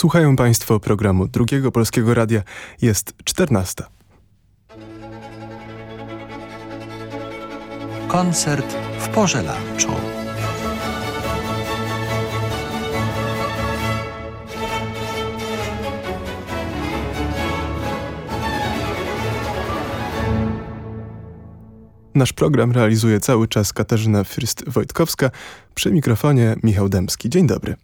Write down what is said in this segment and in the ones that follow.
Słuchają Państwo programu Drugiego Polskiego Radia. Jest 14. Koncert w porze lunchu. Nasz program realizuje cały czas Katarzyna Fürst-Wojtkowska, przy mikrofonie Michał Dębski. Dzień dobry.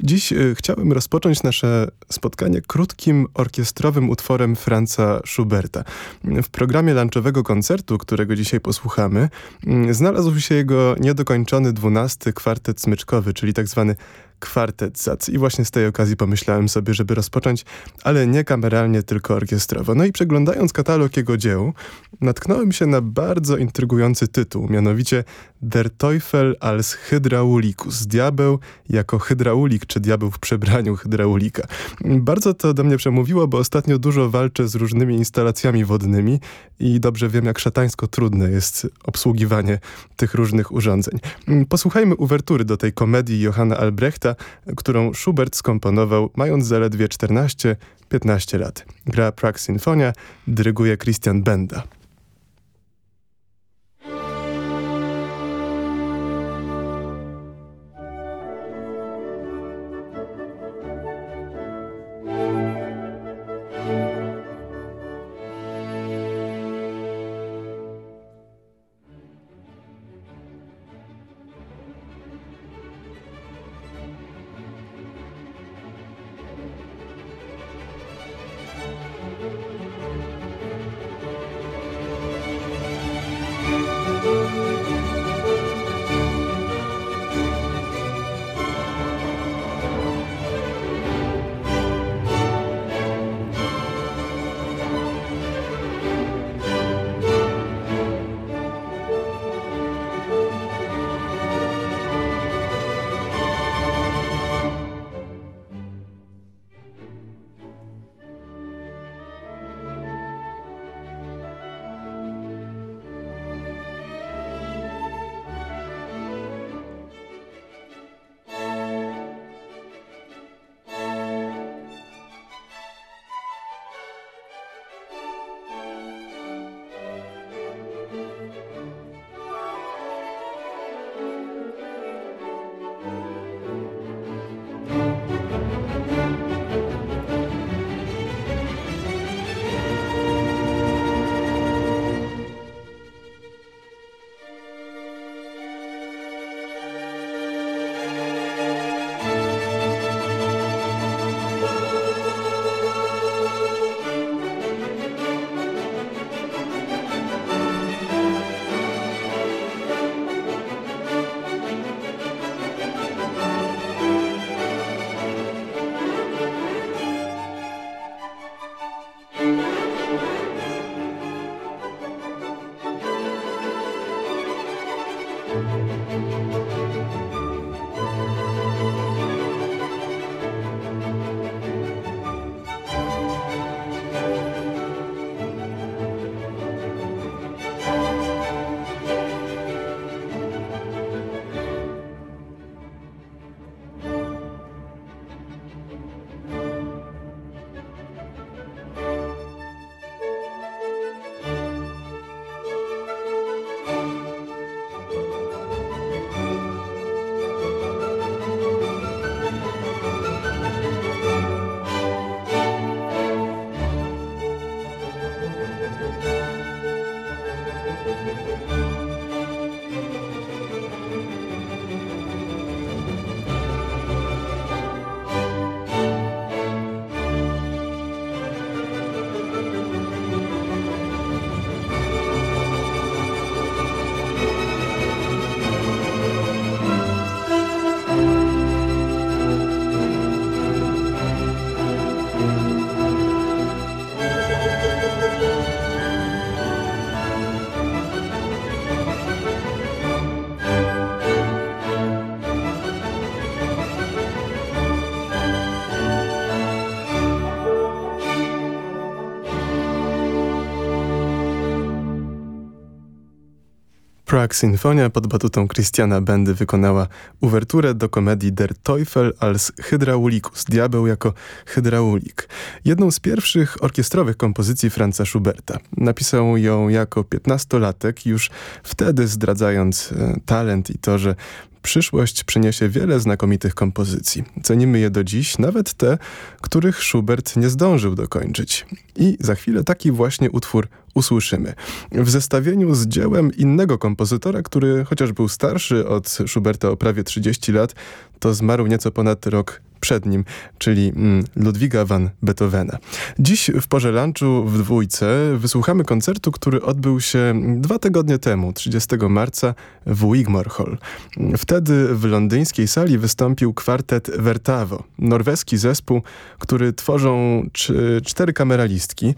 Dziś y, chciałem rozpocząć nasze spotkanie krótkim orkiestrowym utworem Franza Schuberta. W programie lunchowego koncertu, którego dzisiaj posłuchamy, y, znalazł się jego niedokończony dwunasty kwartet smyczkowy, czyli tak zwany kwartet Zac. I właśnie z tej okazji pomyślałem sobie, żeby rozpocząć, ale nie kameralnie, tylko orkiestrowo. No i przeglądając katalog jego dzieł, natknąłem się na bardzo intrygujący tytuł, mianowicie Der Teufel als Hydraulicus. Diabeł jako hydraulik, czy diabeł w przebraniu hydraulika. Bardzo to do mnie przemówiło, bo ostatnio dużo walczę z różnymi instalacjami wodnymi i dobrze wiem, jak szatańsko trudne jest obsługiwanie tych różnych urządzeń. Posłuchajmy uwertury do tej komedii Johanna Albrechta, którą Schubert skomponował mając zaledwie 14-15 lat. Gra Prague Sinfonia, dyryguje Christian Benda. Prague Sinfonia pod batutą Christiana Bendy wykonała uwerturę do komedii Der Teufel als Hydraulicus, diabeł jako hydraulik. Jedną z pierwszych orkiestrowych kompozycji Franza Schuberta. Napisał ją jako piętnastolatek, już wtedy zdradzając e, talent i to, że Przyszłość przyniesie wiele znakomitych kompozycji. Cenimy je do dziś, nawet te, których Schubert nie zdążył dokończyć. I za chwilę taki właśnie utwór usłyszymy. W zestawieniu z dziełem innego kompozytora, który chociaż był starszy od Schuberta o prawie 30 lat, to zmarł nieco ponad rok przed nim, czyli mm, Ludwiga van Beethovena. Dziś w porze lunchu w dwójce wysłuchamy koncertu, który odbył się dwa tygodnie temu, 30 marca w Wigmore Hall. Wtedy w londyńskiej sali wystąpił kwartet Vertavo, norweski zespół, który tworzą cztery kameralistki,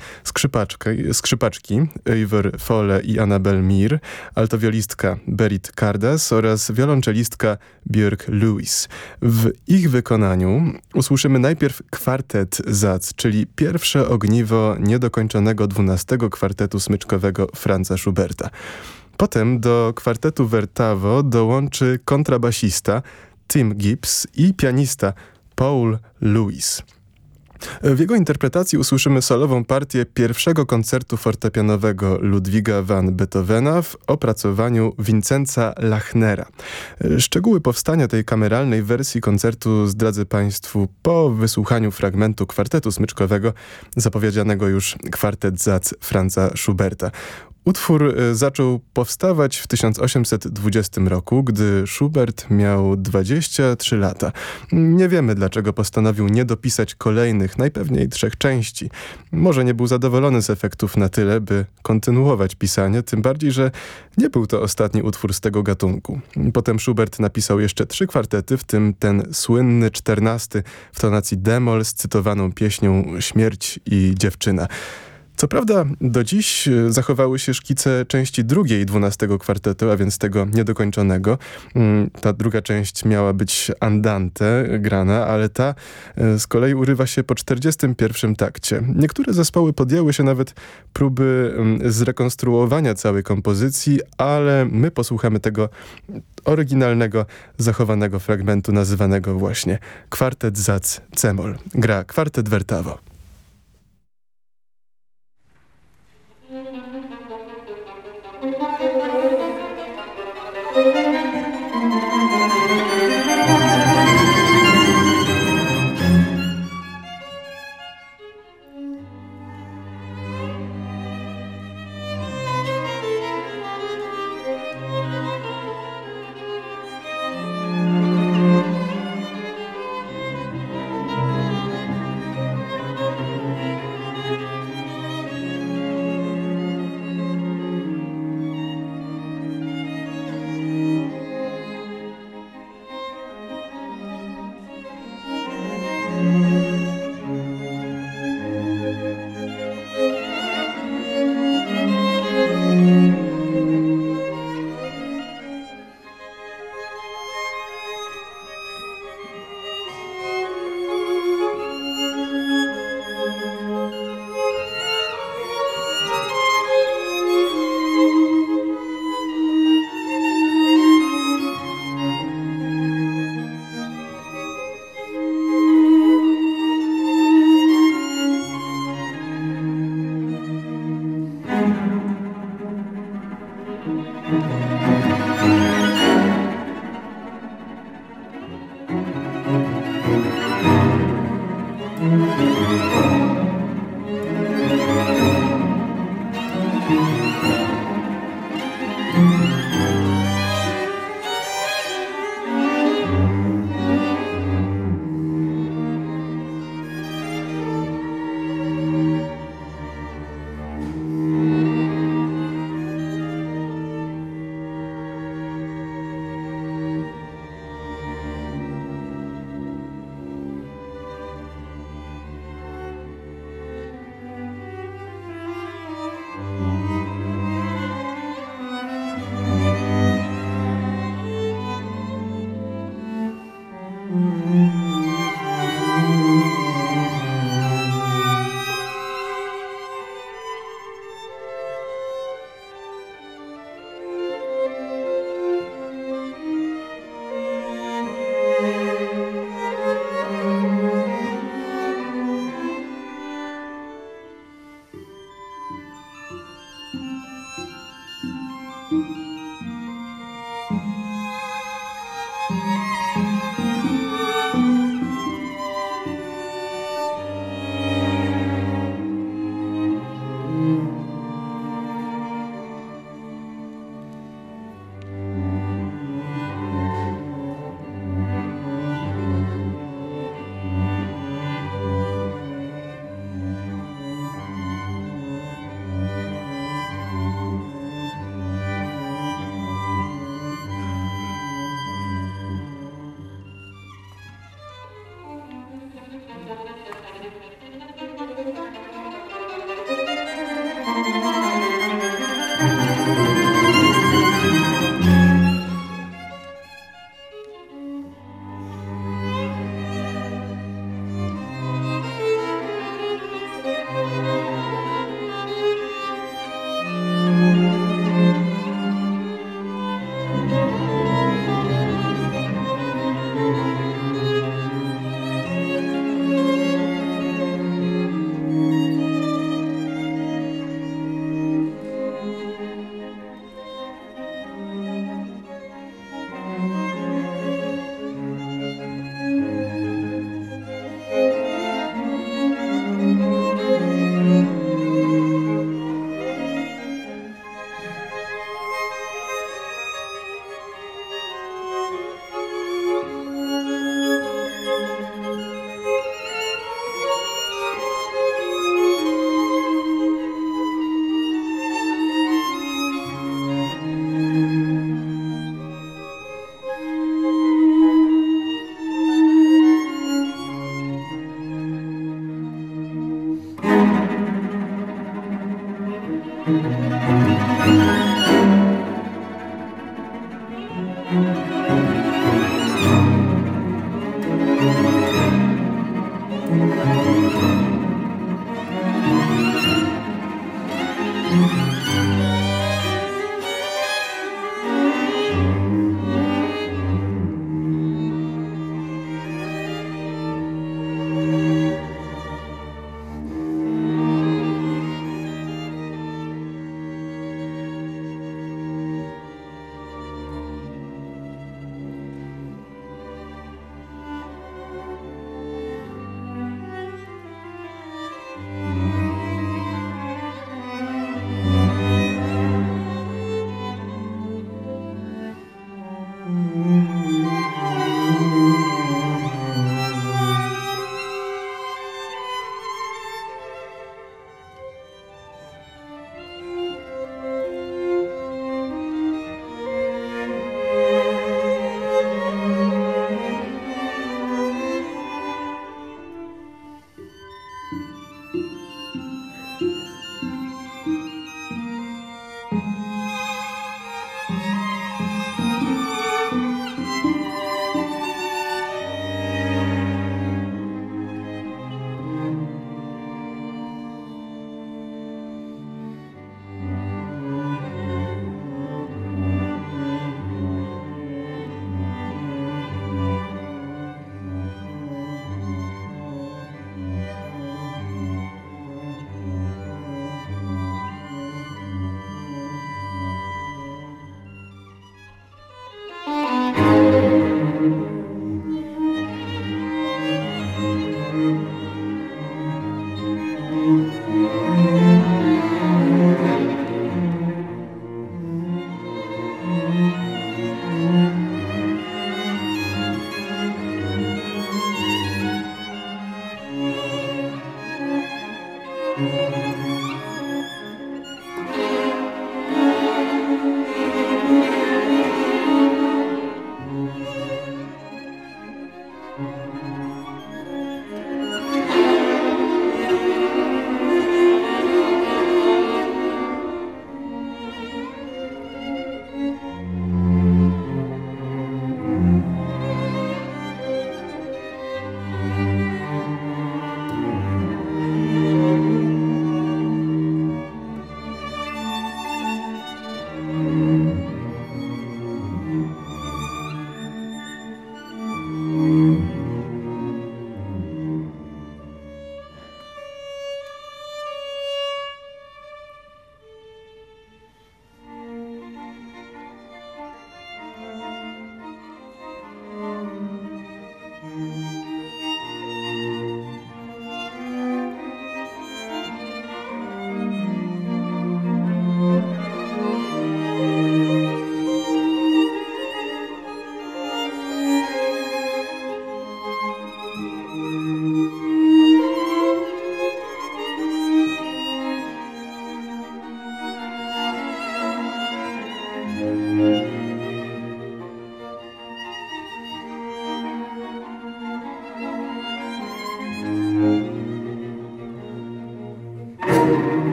skrzypaczki Eivor Fole i Annabel Mir, altowiolistka Berit Kardas oraz wiolonczelistka Björk Lewis. W ich wykonaniu usłyszymy najpierw kwartet Zac, czyli pierwsze ogniwo niedokończonego dwunastego kwartetu smyczkowego Franza Schuberta. Potem do kwartetu Vertavo dołączy kontrabasista Tim Gibbs i pianista Paul Lewis. W jego interpretacji usłyszymy solową partię pierwszego koncertu fortepianowego Ludwiga van Beethovena w opracowaniu Vincenza Lachnera. Szczegóły powstania tej kameralnej wersji koncertu zdradzę Państwu po wysłuchaniu fragmentu kwartetu smyczkowego zapowiedzianego już kwartet Zac Franza Schuberta. Utwór e, zaczął powstawać w 1820 roku, gdy Schubert miał 23 lata. Nie wiemy, dlaczego postanowił nie dopisać kolejnych, najpewniej trzech części. Może nie był zadowolony z efektów na tyle, by kontynuować pisanie, tym bardziej, że nie był to ostatni utwór z tego gatunku. Potem Schubert napisał jeszcze trzy kwartety, w tym ten słynny czternasty w tonacji demol z cytowaną pieśnią Śmierć i dziewczyna. Co prawda do dziś e, zachowały się szkice części drugiej dwunastego kwartetu, a więc tego niedokończonego. Mm, ta druga część miała być andante grana, ale ta e, z kolei urywa się po 41 takcie. Niektóre zespoły podjęły się nawet próby mm, zrekonstruowania całej kompozycji, ale my posłuchamy tego oryginalnego, zachowanego fragmentu nazywanego właśnie Kwartet Zac Cemol. Gra Kwartet Vertavo.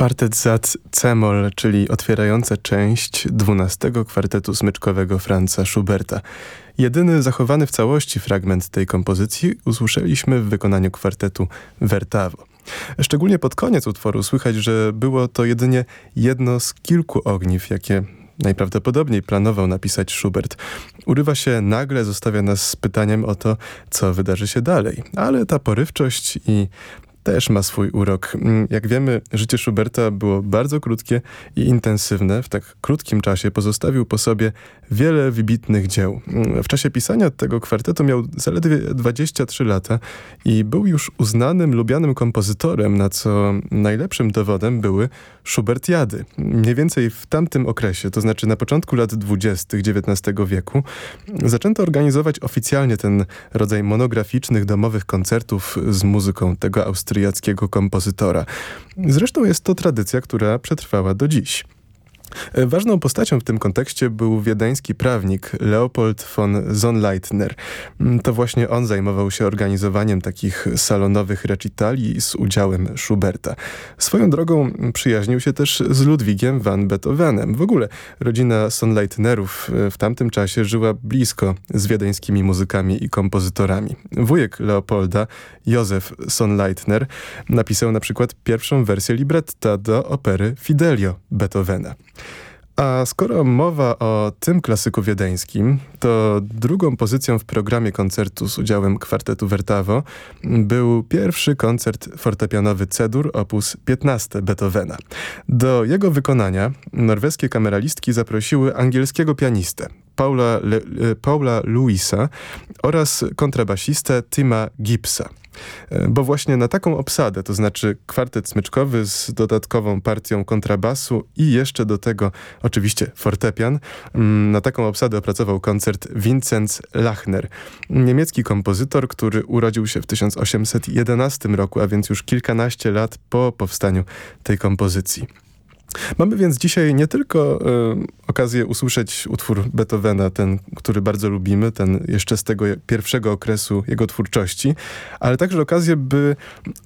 Kwartet Zat Cemol, czyli otwierająca część dwunastego kwartetu smyczkowego Franza Schuberta. Jedyny zachowany w całości fragment tej kompozycji usłyszeliśmy w wykonaniu kwartetu Vertavo. Szczególnie pod koniec utworu słychać, że było to jedynie jedno z kilku ogniw, jakie najprawdopodobniej planował napisać Schubert. Urywa się nagle, zostawia nas z pytaniem o to, co wydarzy się dalej. Ale ta porywczość i też ma swój urok. Mm, jak wiemy, życie Schuberta było bardzo krótkie i intensywne. W tak krótkim czasie pozostawił po sobie wiele wybitnych dzieł. Mm, w czasie pisania tego kwartetu miał zaledwie 23 lata i był już uznanym, lubianym kompozytorem, na co najlepszym dowodem były Schubertiady. Mniej więcej w tamtym okresie, to znaczy na początku lat 20. XIX wieku, zaczęto organizować oficjalnie ten rodzaj monograficznych, domowych koncertów z muzyką tego austriackiego kompozytora. Zresztą jest to tradycja, która przetrwała do dziś. E, ważną postacią w tym kontekście był wiedeński prawnik Leopold von Sonnleitner. Mm, to właśnie on zajmował się organizowaniem takich salonowych recitali z udziałem Schuberta. Swoją drogą przyjaźnił się też z Ludwigiem van Beethovenem. W ogóle rodzina Sonnleitnerów e, w tamtym czasie żyła blisko z wiedeńskimi muzykami i kompozytorami. Wujek Leopolda, Józef Sonnleitner, napisał na przykład pierwszą wersję libretta do opery Fidelio Beethovena. A skoro mowa o tym klasyku wiedeńskim, to drugą pozycją w programie koncertu z udziałem kwartetu Vertavo był pierwszy koncert fortepianowy Cedur op. 15 Beethovena. Do jego wykonania norweskie kameralistki zaprosiły angielskiego pianistę Paula, Le, Paula Louisa oraz kontrabasistę Tima Gibsa. E, bo właśnie na taką obsadę, to znaczy kwartet smyczkowy z dodatkową partią kontrabasu i jeszcze do tego oczywiście fortepian, mm, na taką obsadę opracował koncert Vincenz Lachner, niemiecki kompozytor, który urodził się w 1811 roku, a więc już kilkanaście lat po powstaniu tej kompozycji. Mamy więc dzisiaj nie tylko y, okazję usłyszeć utwór Beethovena, ten, który bardzo lubimy, ten jeszcze z tego pierwszego okresu jego twórczości, ale także okazję, by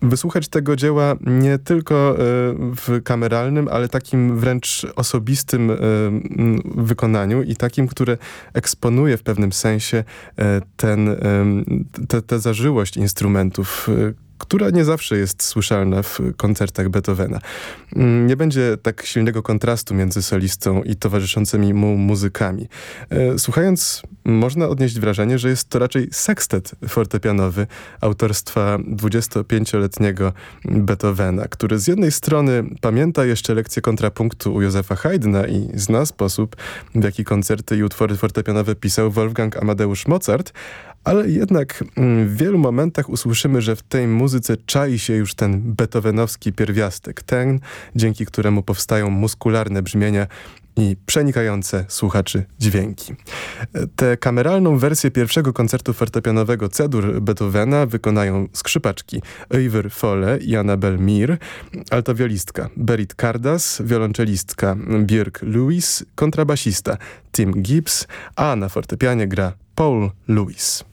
wysłuchać tego dzieła nie tylko y, w kameralnym, ale takim wręcz osobistym y, wykonaniu i takim, które eksponuje w pewnym sensie ten, tę zażyłość instrumentów, która nie zawsze jest słyszalna w koncertach Beethovena. Mm, nie będzie tak silnego kontrastu między solistą i towarzyszącymi mu muzykami. E, słuchając, można odnieść wrażenie, że jest to raczej sekstet fortepianowy autorstwa 25-letniego Beethovena, który z jednej strony pamięta jeszcze lekcje kontrapunktu u Józefa Haydna i zna sposób, w jaki koncerty i utwory fortepianowe pisał Wolfgang Amadeusz Mozart, ale jednak mm, w wielu momentach usłyszymy, że w tej muzyce czai się już ten beethovenowski pierwiastek, ten, dzięki któremu powstają muskularne brzmienia i przenikające słuchaczy dźwięki. Tę kameralną wersję pierwszego koncertu fortepianowego Cedur Beethovena wykonają skrzypaczki Eivor Fole i Annabel Mir, altowiolistka Berit Kardas, wiolonczelistka Björk Lewis, kontrabasista Tim Gibbs, a na fortepianie gra Paul Lewis.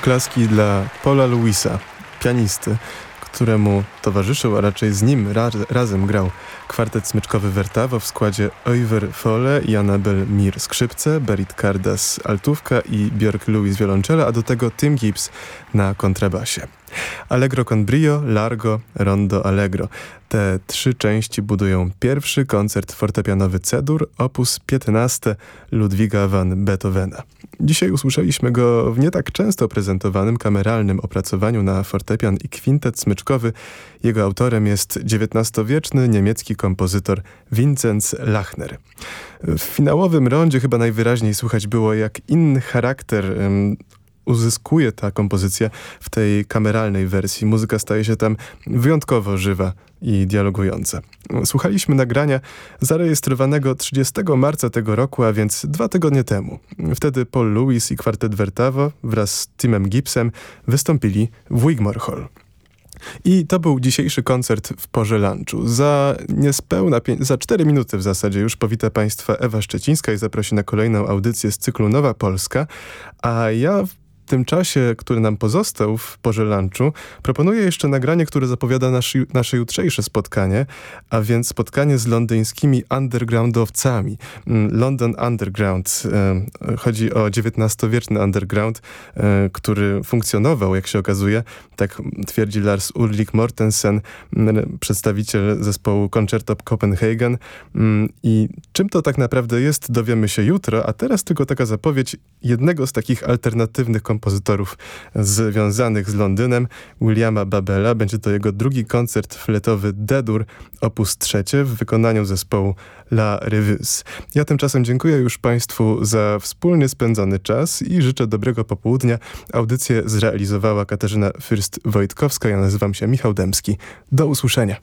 Oklaski dla Paula Louisa, pianisty, któremu towarzyszył, a raczej z nim raz, razem grał kwartet smyczkowy Vertavo w składzie Oyver Fole i Annabel Mir skrzypce, Berit Kardas altówka i Björk Louis wiolonczela, a do tego Tim Gibbs na kontrabasie. Allegro con brio, Largo, Rondo Allegro. Te trzy części budują pierwszy koncert fortepianowy Cedur, opus 15 Ludwiga van Beethovena. Dzisiaj usłyszeliśmy go w nie tak często prezentowanym kameralnym opracowaniu na fortepian i kwintet smyczkowy. Jego autorem jest XIX-wieczny niemiecki kompozytor Vinzenz Lachner. W finałowym rondzie chyba najwyraźniej słychać było, jak inny charakter uzyskuje ta kompozycja w tej kameralnej wersji. Muzyka staje się tam wyjątkowo żywa i dialogująca. Słuchaliśmy nagrania zarejestrowanego 30 marca tego roku, a więc dwa tygodnie temu. Wtedy Paul Lewis i kwartet Vertavo wraz z Timem Gibbsem wystąpili w Wigmore Hall. I to był dzisiejszy koncert w porze lunchu. Za niespełna, za 4 minuty w zasadzie już powita Państwa Ewa Szczecińska i zaprosi na kolejną audycję z cyklu Nowa Polska, a ja tym czasie, który nam pozostał w porze lunchu, proponuję jeszcze nagranie, które zapowiada nasze, jutrzejsze spotkanie, a więc spotkanie z londyńskimi undergroundowcami. Mm, London Underground. Chodzi o XIX-wieczny underground, który funkcjonował, jak się okazuje, tak twierdzi Lars Ulrich Mortensen, przedstawiciel zespołu Concerto Copenhagen. Mm, I czym to tak naprawdę jest, dowiemy się jutro, a teraz tylko taka zapowiedź jednego z takich alternatywnych kompozytorów kompozytorów związanych z Londynem, Williama Babela. Będzie to jego drugi koncert fletowy Dedur, opus trzecie w wykonaniu zespołu La Revues. Ja tymczasem dziękuję już Państwu za wspólnie spędzony czas i życzę dobrego popołudnia. Audycję zrealizowała Katarzyna Fürst-Wojtkowska. Ja nazywam się Michał Demski. Do usłyszenia.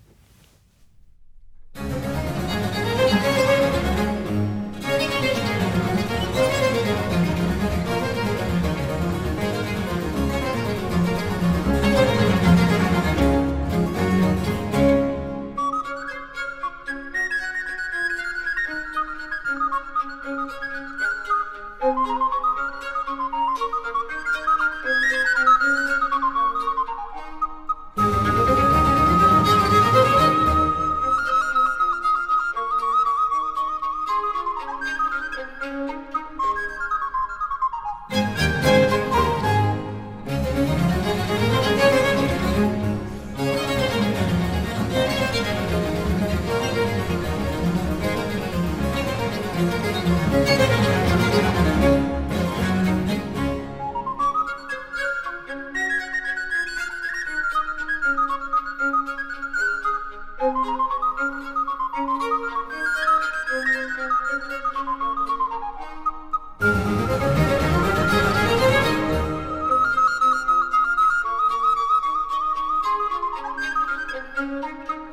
Música